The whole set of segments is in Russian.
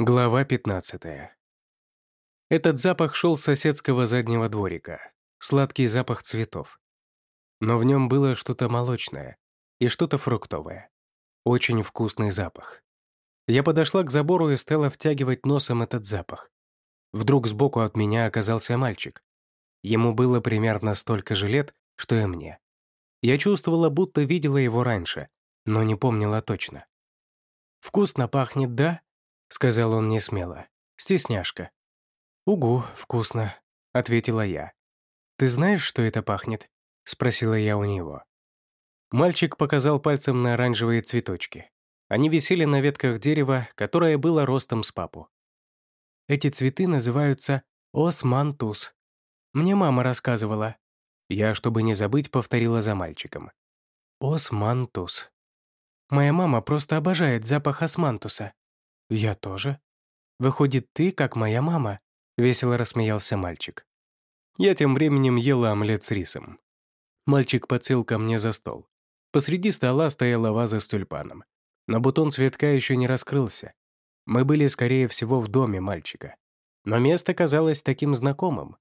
Глава 15. Этот запах шел с соседского заднего дворика. Сладкий запах цветов. Но в нем было что-то молочное и что-то фруктовое. Очень вкусный запах. Я подошла к забору и стала втягивать носом этот запах. Вдруг сбоку от меня оказался мальчик. Ему было примерно столько же лет, что и мне. Я чувствовала, будто видела его раньше, но не помнила точно. «Вкусно пахнет, да?» — сказал он несмело. «Стесняшка». «Угу, вкусно», — ответила я. «Ты знаешь, что это пахнет?» — спросила я у него. Мальчик показал пальцем на оранжевые цветочки. Они висели на ветках дерева, которое было ростом с папу. «Эти цветы называются османтус. Мне мама рассказывала». Я, чтобы не забыть, повторила за мальчиком. «Османтус». Моя мама просто обожает запах османтуса. «Я тоже». «Выходит, ты как моя мама», — весело рассмеялся мальчик. Я тем временем ела омлет с рисом. Мальчик подсел ко мне за стол. Посреди стола стояла ваза с тюльпаном. Но бутон цветка еще не раскрылся. Мы были, скорее всего, в доме мальчика. Но место казалось таким знакомым.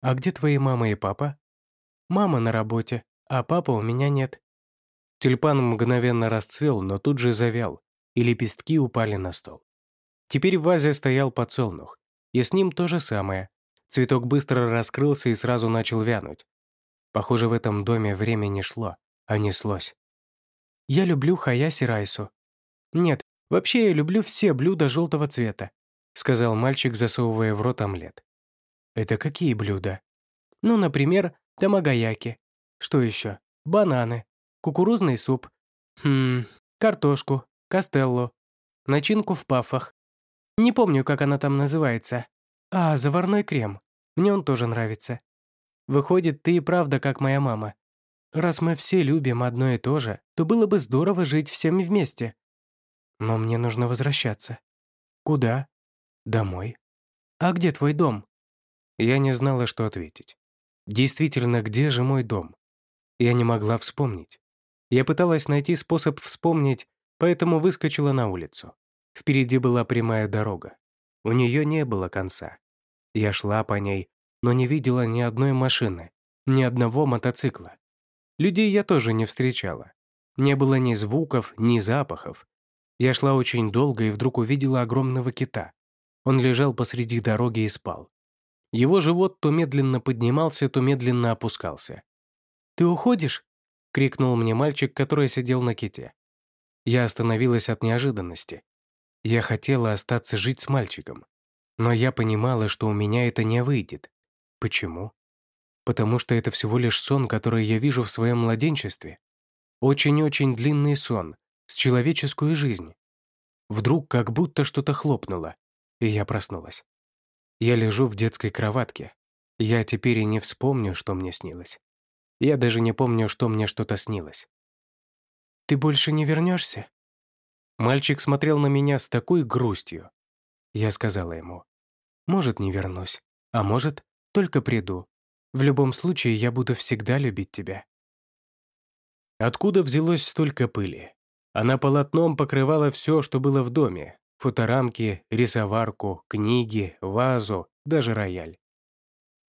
«А где твои мама и папа?» «Мама на работе, а папа у меня нет». Тюльпан мгновенно расцвел, но тут же завял, и лепестки упали на стол. Теперь в вазе стоял подсолнух, и с ним то же самое. Цветок быстро раскрылся и сразу начал вянуть. Похоже, в этом доме время не шло, а неслось. «Я люблю хаяси райсу». «Нет, вообще я люблю все блюда желтого цвета», сказал мальчик, засовывая в рот омлет. «Это какие блюда?» «Ну, например, тамагаяки. Что еще? Бананы, кукурузный суп. Хм, картошку, Костелло. Начинку в пафах. Не помню, как она там называется. А, заварной крем. Мне он тоже нравится. Выходит, ты и правда как моя мама. Раз мы все любим одно и то же, то было бы здорово жить всем вместе. Но мне нужно возвращаться. Куда? Домой. А где твой дом? Я не знала, что ответить. Действительно, где же мой дом? Я не могла вспомнить. Я пыталась найти способ вспомнить, поэтому выскочила на улицу. Впереди была прямая дорога. У нее не было конца. Я шла по ней, но не видела ни одной машины, ни одного мотоцикла. Людей я тоже не встречала. Не было ни звуков, ни запахов. Я шла очень долго и вдруг увидела огромного кита. Он лежал посреди дороги и спал. Его живот то медленно поднимался, то медленно опускался. «Ты уходишь?» — крикнул мне мальчик, который сидел на ките. Я остановилась от неожиданности. Я хотела остаться жить с мальчиком. Но я понимала, что у меня это не выйдет. Почему? Потому что это всего лишь сон, который я вижу в своем младенчестве. Очень-очень длинный сон, с человеческую жизнь. Вдруг как будто что-то хлопнуло, и я проснулась. Я лежу в детской кроватке. Я теперь и не вспомню, что мне снилось. Я даже не помню, что мне что-то снилось. Ты больше не вернешься? Мальчик смотрел на меня с такой грустью. Я сказала ему, «Может, не вернусь, а может, только приду. В любом случае, я буду всегда любить тебя». Откуда взялось столько пыли? Она полотном покрывала все, что было в доме. Фоторамки, рисоварку, книги, вазу, даже рояль.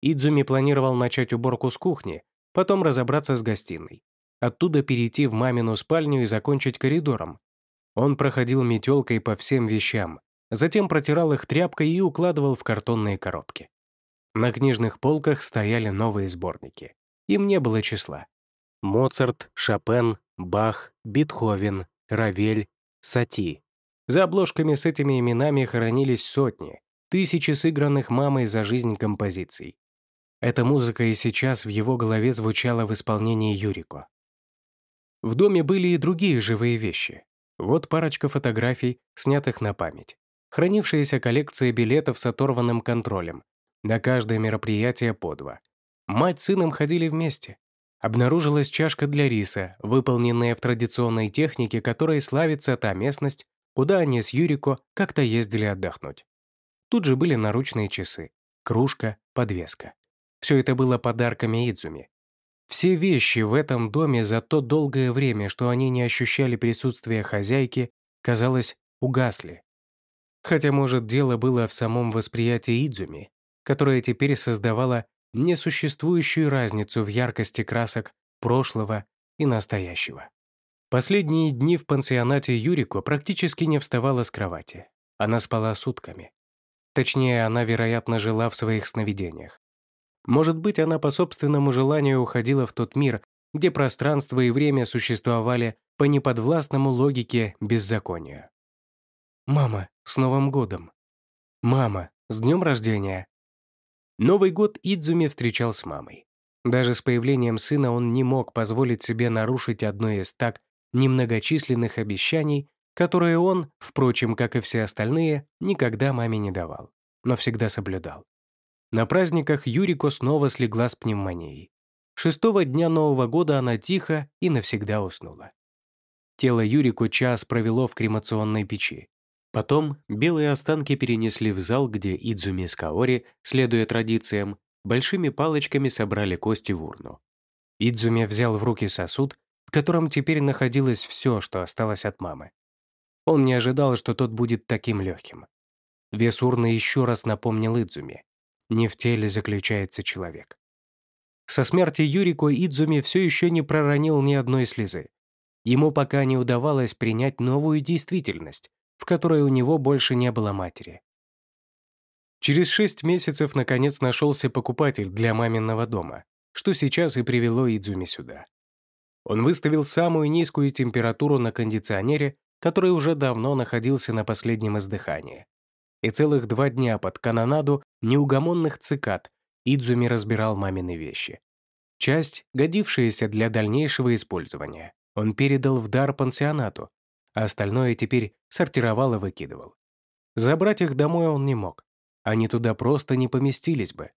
Идзуми планировал начать уборку с кухни, потом разобраться с гостиной оттуда перейти в мамину спальню и закончить коридором. Он проходил метелкой по всем вещам, затем протирал их тряпкой и укладывал в картонные коробки. На книжных полках стояли новые сборники. Им не было числа. Моцарт, Шопен, Бах, Бетховен, Равель, Сати. За обложками с этими именами хоронились сотни, тысячи сыгранных мамой за жизнь композиций. Эта музыка и сейчас в его голове звучала в исполнении Юрико. В доме были и другие живые вещи. Вот парочка фотографий, снятых на память. Хранившаяся коллекция билетов с оторванным контролем. На каждое мероприятие по два. Мать с сыном ходили вместе. Обнаружилась чашка для риса, выполненная в традиционной технике, которой славится та местность, куда они с Юрико как-то ездили отдохнуть. Тут же были наручные часы, кружка, подвеска. Все это было подарками Идзуми, все вещи в этом доме за то долгое время, что они не ощущали присутствия хозяйки, казалось, угасли. Хотя, может, дело было в самом восприятии Идзуми, которое теперь создавало несуществующую разницу в яркости красок прошлого и настоящего. Последние дни в пансионате Юрико практически не вставала с кровати. Она спала сутками. Точнее, она, вероятно, жила в своих сновидениях. Может быть, она по собственному желанию уходила в тот мир, где пространство и время существовали по неподвластному логике беззакония. «Мама, с Новым годом!» «Мама, с днем рождения!» Новый год Идзуми встречал с мамой. Даже с появлением сына он не мог позволить себе нарушить одно из так немногочисленных обещаний, которые он, впрочем, как и все остальные, никогда маме не давал, но всегда соблюдал. На праздниках Юрико снова слегла с пневмонией. Шестого дня Нового года она тихо и навсегда уснула. Тело Юрико час провело в кремационной печи. Потом белые останки перенесли в зал, где Идзуми с Каори, следуя традициям, большими палочками собрали кости в урну. Идзуми взял в руки сосуд, в котором теперь находилось все, что осталось от мамы. Он не ожидал, что тот будет таким легким. Вес урны еще раз напомнил Идзуми. Не в теле заключается человек. Со смерти Юрико Идзуми все еще не проронил ни одной слезы. Ему пока не удавалось принять новую действительность, в которой у него больше не было матери. Через шесть месяцев наконец нашелся покупатель для маминого дома, что сейчас и привело Идзуми сюда. Он выставил самую низкую температуру на кондиционере, который уже давно находился на последнем издыхании. И целых два дня под канонаду неугомонных цикад Идзуми разбирал мамины вещи. Часть, годившаяся для дальнейшего использования, он передал в дар пансионату, а остальное теперь сортировал и выкидывал. Забрать их домой он не мог. Они туда просто не поместились бы.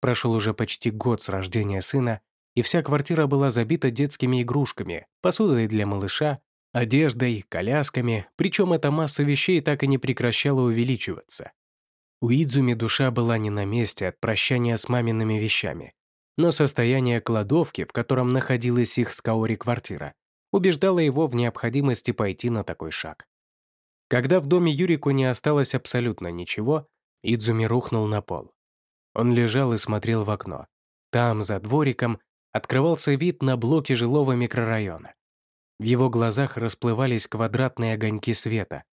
Прошел уже почти год с рождения сына, и вся квартира была забита детскими игрушками, посудой для малыша, одеждой, колясками, причем эта масса вещей так и не прекращала увеличиваться. У Идзуми душа была не на месте от прощания с мамиными вещами, но состояние кладовки, в котором находилась их с Каори квартира, убеждало его в необходимости пойти на такой шаг. Когда в доме Юрику не осталось абсолютно ничего, Идзуми рухнул на пол. Он лежал и смотрел в окно. Там, за двориком, открывался вид на блоки жилого микрорайона. В его глазах расплывались квадратные огоньки света.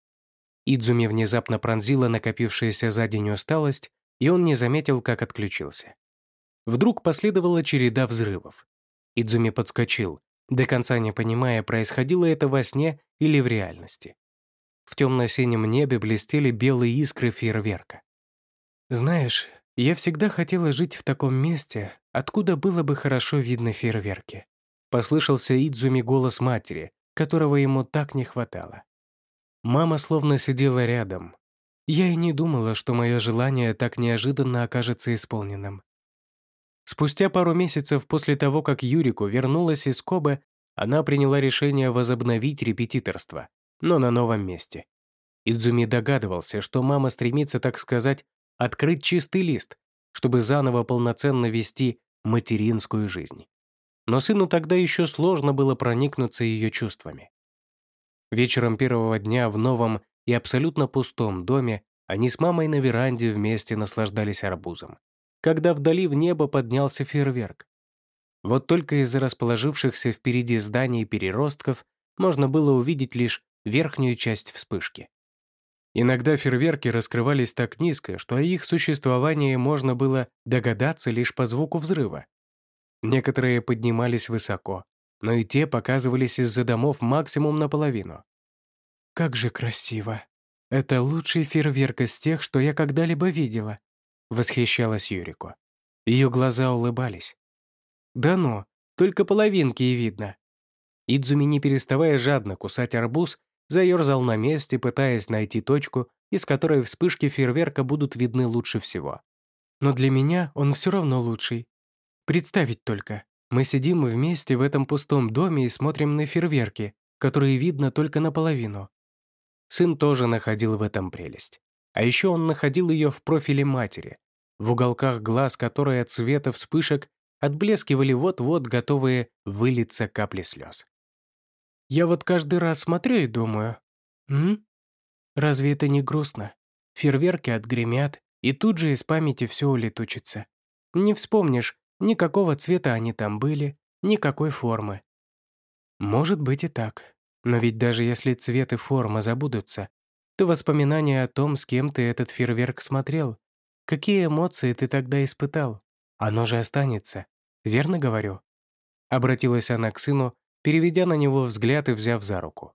Идзуми внезапно пронзила накопившаяся за день усталость, и он не заметил, как отключился. Вдруг последовала череда взрывов. Идзуми подскочил, до конца не понимая, происходило это во сне или в реальности. В темно-синем небе блестели белые искры фейерверка. «Знаешь, я всегда хотела жить в таком месте, откуда было бы хорошо видно фейерверки», послышался Идзуми голос матери, которого ему так не хватало. Мама словно сидела рядом. Я и не думала, что мое желание так неожиданно окажется исполненным. Спустя пару месяцев после того, как Юрику вернулась из Кобе, она приняла решение возобновить репетиторство, но на новом месте. Идзуми догадывался, что мама стремится, так сказать, открыть чистый лист, чтобы заново полноценно вести материнскую жизнь. Но сыну тогда еще сложно было проникнуться ее чувствами. Вечером первого дня в новом и абсолютно пустом доме они с мамой на веранде вместе наслаждались арбузом когда вдали в небо поднялся фейерверк. Вот только из-за расположившихся впереди зданий переростков можно было увидеть лишь верхнюю часть вспышки. Иногда фейерверки раскрывались так низко, что о их существовании можно было догадаться лишь по звуку взрыва. Некоторые поднимались высоко, но и те показывались из-за домов максимум наполовину. «Как же красиво! Это лучший фейерверк из тех, что я когда-либо видела», восхищалась Юрико. Ее глаза улыбались. «Да ну, только половинки и видно». Идзуми, не переставая жадно кусать арбуз, заерзал на месте, пытаясь найти точку, из которой вспышки фейерверка будут видны лучше всего. Но для меня он все равно лучший. Представить только, мы сидим вместе в этом пустом доме и смотрим на фейерверки, которые видно только наполовину. Сын тоже находил в этом прелесть. А еще он находил ее в профиле матери, в уголках глаз которой от цвета вспышек отблескивали вот-вот готовые вылиться капли слез. Я вот каждый раз смотрю и думаю, «М? Разве это не грустно? фейерверки отгремят, и тут же из памяти все улетучится. Не вспомнишь, ни какого цвета они там были, ни какой формы. Может быть и так. Но ведь даже если цвет и форма забудутся, то воспоминания о том, с кем ты этот фейерверк смотрел, какие эмоции ты тогда испытал, оно же останется. Верно говорю?» Обратилась она к сыну, переведя на него взгляд и взяв за руку.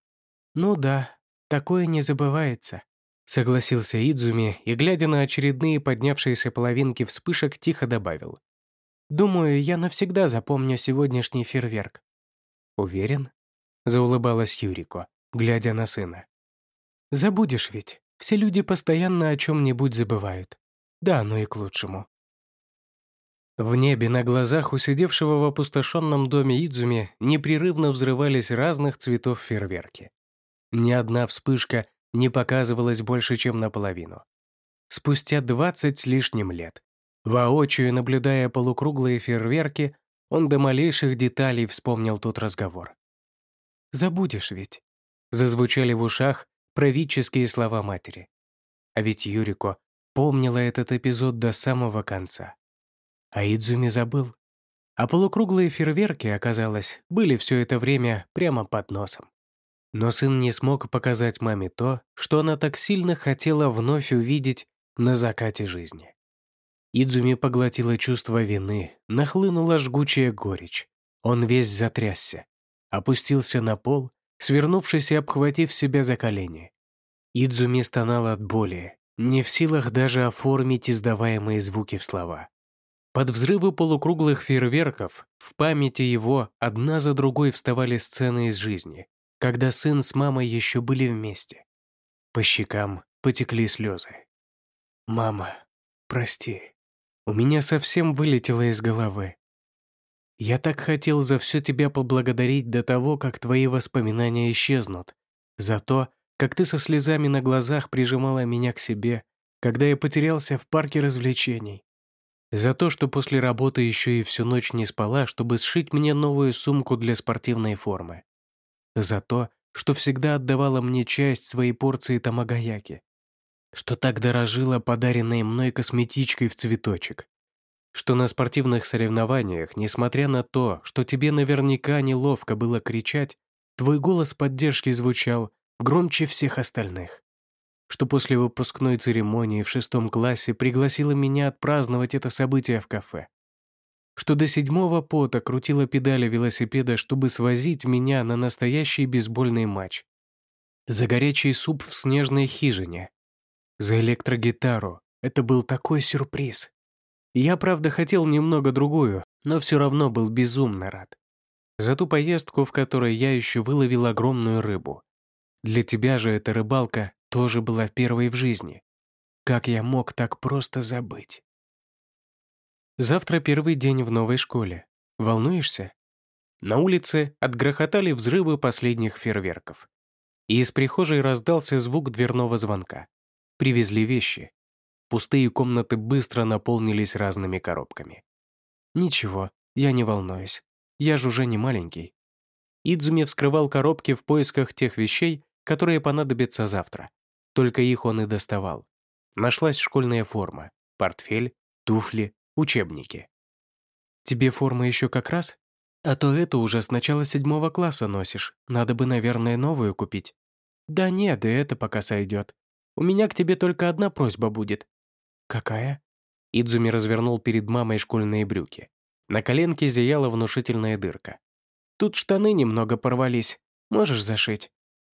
«Ну да, такое не забывается», — согласился Идзуми и, глядя на очередные поднявшиеся половинки вспышек, тихо добавил. «Думаю, я навсегда запомню сегодняшний фейерверк». «Уверен?» — заулыбалась Юрико, глядя на сына. «Забудешь ведь. Все люди постоянно о чем-нибудь забывают. Да, ну и к лучшему». В небе на глазах у сидевшего в опустошенном доме Идзуми непрерывно взрывались разных цветов фейерверки. Ни одна вспышка не показывалась больше, чем наполовину. Спустя двадцать с лишним лет, воочию наблюдая полукруглые фейерверки, он до малейших деталей вспомнил тот разговор. «Забудешь ведь», — зазвучали в ушах правительские слова матери. А ведь Юрико помнила этот эпизод до самого конца. А Идзуми забыл. А полукруглые фейерверки, оказалось, были все это время прямо под носом. Но сын не смог показать маме то, что она так сильно хотела вновь увидеть на закате жизни. Идзуми поглотила чувство вины, нахлынула жгучая горечь. Он весь затрясся, опустился на пол, свернувшись и обхватив себя за колени. Идзуми стонал от боли, не в силах даже оформить издаваемые звуки в слова. Под взрывы полукруглых фейерверков в памяти его одна за другой вставали сцены из жизни, когда сын с мамой еще были вместе. По щекам потекли слезы. «Мама, прости, у меня совсем вылетело из головы. Я так хотел за все тебя поблагодарить до того, как твои воспоминания исчезнут, за то, как ты со слезами на глазах прижимала меня к себе, когда я потерялся в парке развлечений. За то, что после работы еще и всю ночь не спала, чтобы сшить мне новую сумку для спортивной формы. За то, что всегда отдавала мне часть своей порции тамагаяки. Что так дорожила подаренной мной косметичкой в цветочек. Что на спортивных соревнованиях, несмотря на то, что тебе наверняка неловко было кричать, твой голос поддержки звучал громче всех остальных что после выпускной церемонии в шестом классе пригласила меня отпраздновать это событие в кафе. Что до седьмого пота крутила педали велосипеда, чтобы свозить меня на настоящий бейсбольный матч. За горячий суп в снежной хижине. За электрогитару. Это был такой сюрприз. Я, правда, хотел немного другую, но все равно был безумно рад. За ту поездку, в которой я еще выловил огромную рыбу. Для тебя же эта рыбалка тоже была первой в жизни. Как я мог так просто забыть? Завтра первый день в новой школе. Волнуешься? На улице отгрохотали взрывы последних фейерверков. И из прихожей раздался звук дверного звонка. Привезли вещи. Пустые комнаты быстро наполнились разными коробками. Ничего, я не волнуюсь. Я же уже не маленький. Идзуми вскрывал коробки в поисках тех вещей, которые понадобятся завтра. Только их он и доставал. Нашлась школьная форма, портфель, туфли, учебники. «Тебе форма еще как раз? А то эту уже с начала седьмого класса носишь. Надо бы, наверное, новую купить». «Да нет, и это пока сойдет. У меня к тебе только одна просьба будет». «Какая?» Идзуми развернул перед мамой школьные брюки. На коленке зияла внушительная дырка. «Тут штаны немного порвались. Можешь зашить?»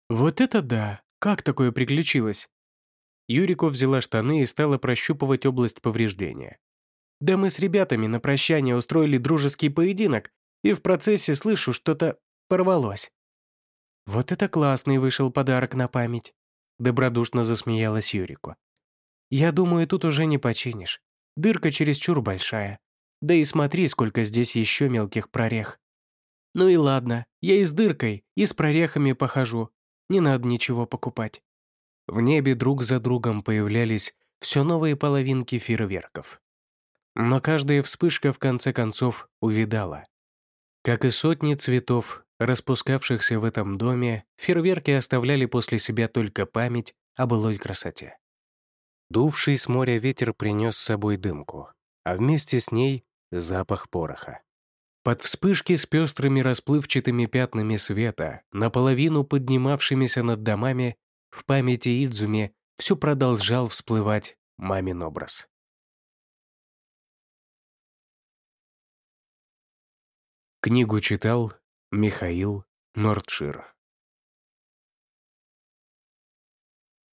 «Вот это да! Как такое приключилось?» Юрико взяла штаны и стала прощупывать область повреждения. «Да мы с ребятами на прощание устроили дружеский поединок, и в процессе слышу, что-то порвалось». «Вот это классный вышел подарок на память», — добродушно засмеялась Юрико. «Я думаю, тут уже не починишь. Дырка чересчур большая. Да и смотри, сколько здесь еще мелких прорех. Ну и ладно, я и с дыркой, и с прорехами похожу, не надо ничего покупать. В небе друг за другом появлялись все новые половинки фейерверков. Но каждая вспышка в конце концов увидала. Как и сотни цветов, распускавшихся в этом доме, фейерверки оставляли после себя только память о былой красоте. Дувший с моря ветер принес с собой дымку, а вместе с ней — запах пороха. Под вспышки с пестрыми расплывчатыми пятнами света, наполовину поднимавшимися над домами, в памяти Идзуми все продолжал всплывать мамин образ. Книгу читал Михаил Нордшир.